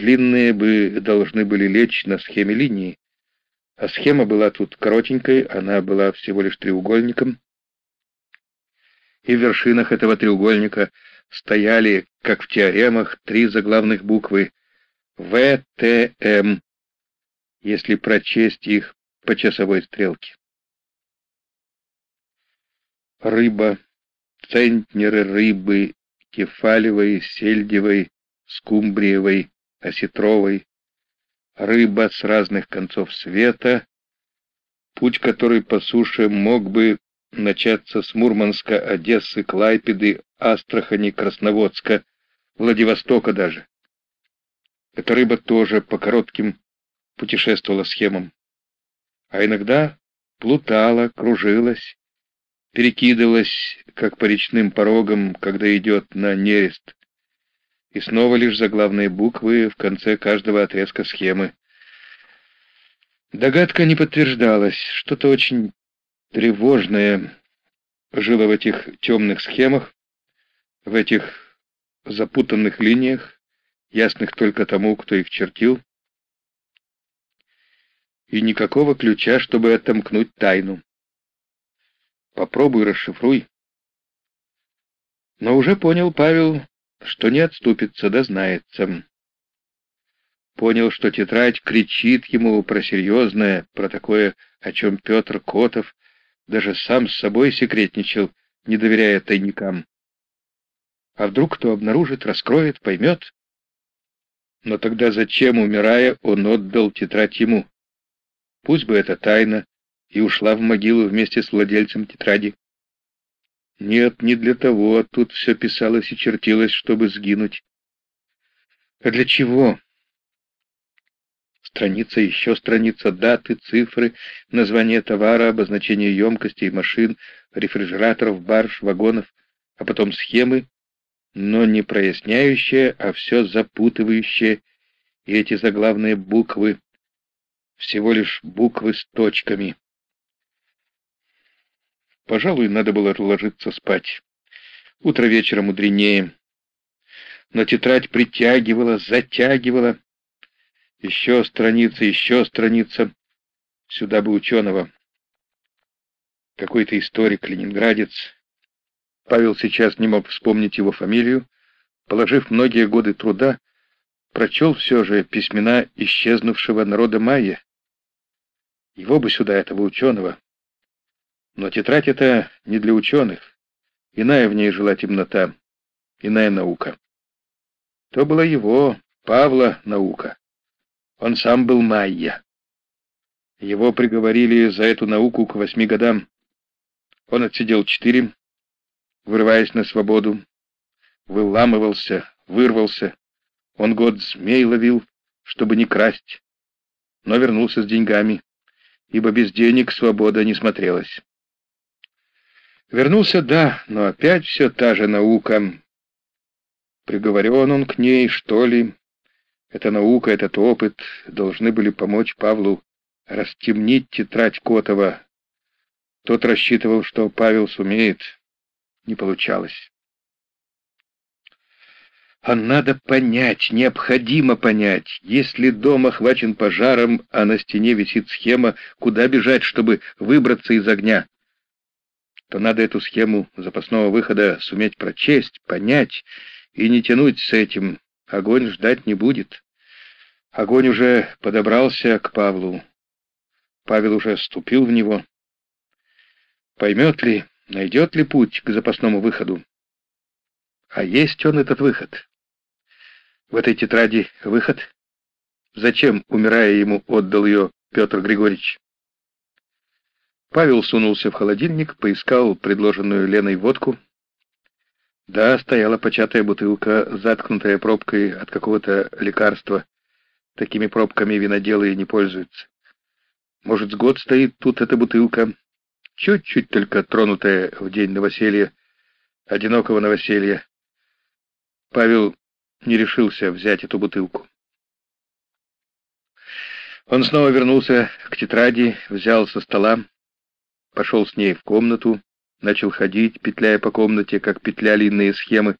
длинные бы должны были лечь на схеме линии. А схема была тут коротенькой, она была всего лишь треугольником. И в вершинах этого треугольника стояли, как в теоремах, три заглавных буквы ВТМ, если прочесть их по часовой стрелке. Рыба, центнеры рыбы, кефалевой, сельдевой, скумбриевой, осетровой, рыба с разных концов света, путь который по суше мог бы начаться с Мурманска, Одессы, Клайпеды, Астрахани, Красноводска, Владивостока даже. Эта рыба тоже по коротким путешествовала схемам, а иногда плутала, кружилась, перекидывалась, как по речным порогам, когда идет на нерест, и снова лишь заглавные буквы в конце каждого отрезка схемы. Догадка не подтверждалась, что-то очень тревожное жило в этих темных схемах, в этих запутанных линиях, ясных только тому, кто их чертил, и никакого ключа, чтобы отомкнуть тайну. Попробуй расшифруй. Но уже понял Павел, что не отступится, дознается. Понял, что тетрадь кричит ему про серьезное, про такое, о чем Петр Котов даже сам с собой секретничал, не доверяя тайникам. А вдруг кто обнаружит, раскроет, поймет? Но тогда зачем, умирая, он отдал тетрадь ему? Пусть бы это тайна, и ушла в могилу вместе с владельцем тетради. Нет, не для того тут все писалось и чертилось, чтобы сгинуть. А для чего? Страница, еще страница, даты, цифры, название товара, обозначение емкостей машин, рефрижераторов, барж, вагонов, а потом схемы, но не проясняющие, а все запутывающие, и эти заглавные буквы, всего лишь буквы с точками. Пожалуй, надо было ложиться спать. Утро вечера мудренее. Но тетрадь притягивала, затягивала. Еще страница, еще страница. Сюда бы ученого. Какой-то историк, ленинградец. Павел сейчас не мог вспомнить его фамилию. Положив многие годы труда, прочел все же письмена исчезнувшего народа майя. Его бы сюда, этого ученого. Но тетрадь эта не для ученых. Иная в ней жила темнота, иная наука. То была его, Павла, наука. Он сам был майя. Его приговорили за эту науку к восьми годам. Он отсидел четыре, вырываясь на свободу, выламывался, вырвался. Он год змей ловил, чтобы не красть, но вернулся с деньгами, ибо без денег свобода не смотрелась. Вернулся, да, но опять все та же наука. Приговорен он к ней, что ли? Эта наука, этот опыт должны были помочь Павлу растемнить тетрадь Котова. Тот рассчитывал, что Павел сумеет. Не получалось. А надо понять, необходимо понять, если дом охвачен пожаром, а на стене висит схема, куда бежать, чтобы выбраться из огня то надо эту схему запасного выхода суметь прочесть, понять и не тянуть с этим. Огонь ждать не будет. Огонь уже подобрался к Павлу. Павел уже вступил в него. Поймет ли, найдет ли путь к запасному выходу? А есть он этот выход? В этой тетради выход? Зачем, умирая ему, отдал ее Петр Григорьевич? Павел сунулся в холодильник, поискал предложенную Леной водку. Да, стояла початая бутылка, заткнутая пробкой от какого-то лекарства. Такими пробками виноделы не пользуются. Может, с год стоит тут эта бутылка, чуть-чуть только тронутая в день новоселья, одинокого новоселья. Павел не решился взять эту бутылку. Он снова вернулся к тетради, взял со стола, пошел с ней в комнату, начал ходить, петляя по комнате, как петляли иные схемы,